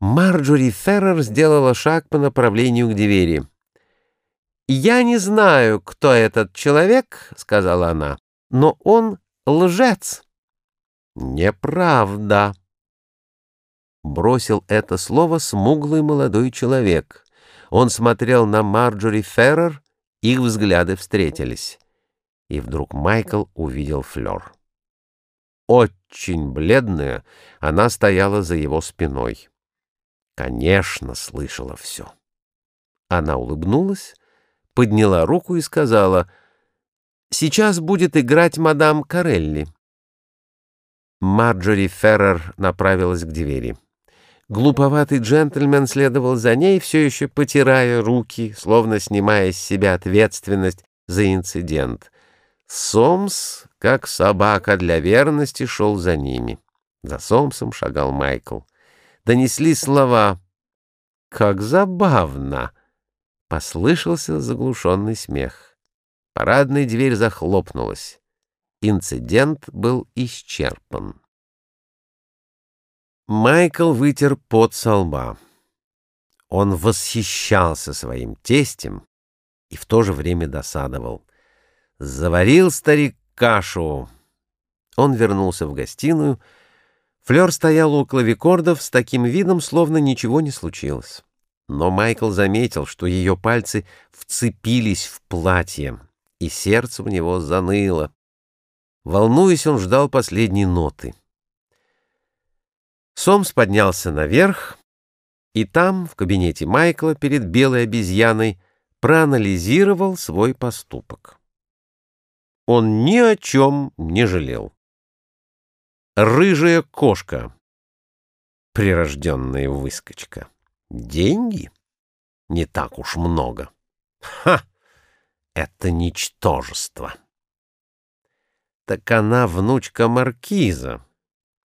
Марджори Феррер сделала шаг по направлению к двери. «Я не знаю, кто этот человек», — сказала она, — «но он лжец». «Неправда», — бросил это слово смуглый молодой человек. Он смотрел на Марджори Феррер, их взгляды встретились. И вдруг Майкл увидел Флёр. Очень бледная, она стояла за его спиной. Конечно, слышала все. Она улыбнулась, подняла руку и сказала, «Сейчас будет играть мадам Карелли». Марджори Феррер направилась к двери. Глуповатый джентльмен следовал за ней, все еще потирая руки, словно снимая с себя ответственность за инцидент. Сомс, как собака для верности, шел за ними. За Сомсом шагал Майкл донесли слова «Как забавно!» Послышался заглушенный смех. Парадная дверь захлопнулась. Инцидент был исчерпан. Майкл вытер пот со лба. Он восхищался своим тестем и в то же время досадовал. Заварил старик кашу. Он вернулся в гостиную, Флёр стояла у клавикордов с таким видом, словно ничего не случилось. Но Майкл заметил, что ее пальцы вцепились в платье, и сердце у него заныло. Волнуясь, он ждал последней ноты. Сомс поднялся наверх, и там, в кабинете Майкла, перед белой обезьяной, проанализировал свой поступок. Он ни о чем не жалел. Рыжая кошка. Прирожденная выскочка. Деньги? Не так уж много. Ха! Это ничтожество. Так она внучка маркиза.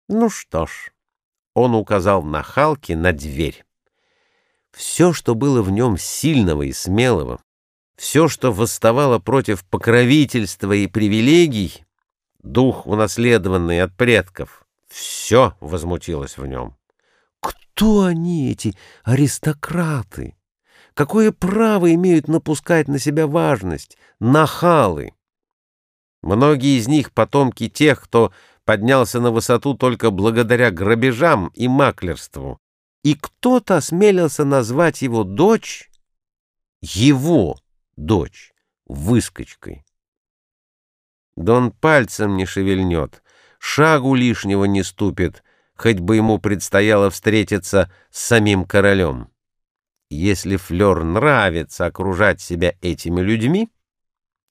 Ну что ж, он указал на Халки на дверь. Все, что было в нем сильного и смелого, все, что восставало против покровительства и привилегий, дух, унаследованный от предков. Все возмутилось в нем. Кто они, эти аристократы? Какое право имеют напускать на себя важность? Нахалы! Многие из них потомки тех, кто поднялся на высоту только благодаря грабежам и маклерству. И кто-то осмелился назвать его дочь, его дочь, выскочкой. Да он пальцем не шевельнет, шагу лишнего не ступит, хоть бы ему предстояло встретиться с самим королем. Если Флёр нравится окружать себя этими людьми,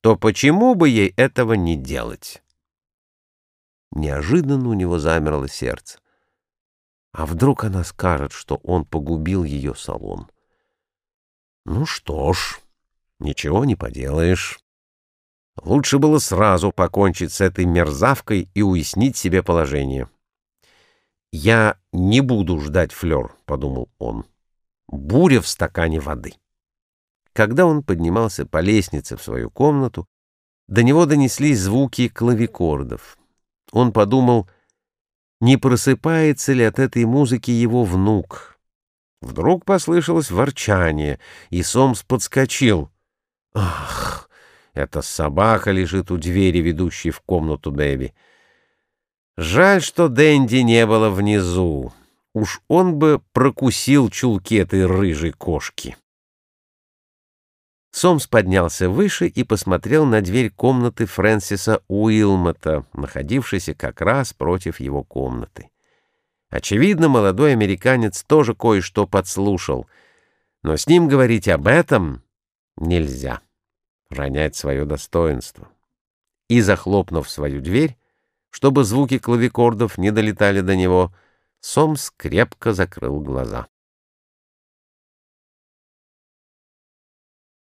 то почему бы ей этого не делать? Неожиданно у него замерло сердце. А вдруг она скажет, что он погубил ее салон? Ну что ж, ничего не поделаешь. Лучше было сразу покончить с этой мерзавкой и уяснить себе положение. «Я не буду ждать Флёр», — подумал он. «Буря в стакане воды». Когда он поднимался по лестнице в свою комнату, до него донеслись звуки клавикордов. Он подумал, не просыпается ли от этой музыки его внук. Вдруг послышалось ворчание, и Сомс подскочил. «Ах!» Эта собака лежит у двери, ведущей в комнату Бэби. Жаль, что Дэнди не было внизу. Уж он бы прокусил чулки этой рыжей кошки. Сомс поднялся выше и посмотрел на дверь комнаты Фрэнсиса Уилмота, находившейся как раз против его комнаты. Очевидно, молодой американец тоже кое-что подслушал, но с ним говорить об этом нельзя ронять свое достоинство. И, захлопнув свою дверь, чтобы звуки клавикордов не долетали до него, Сомс крепко закрыл глаза.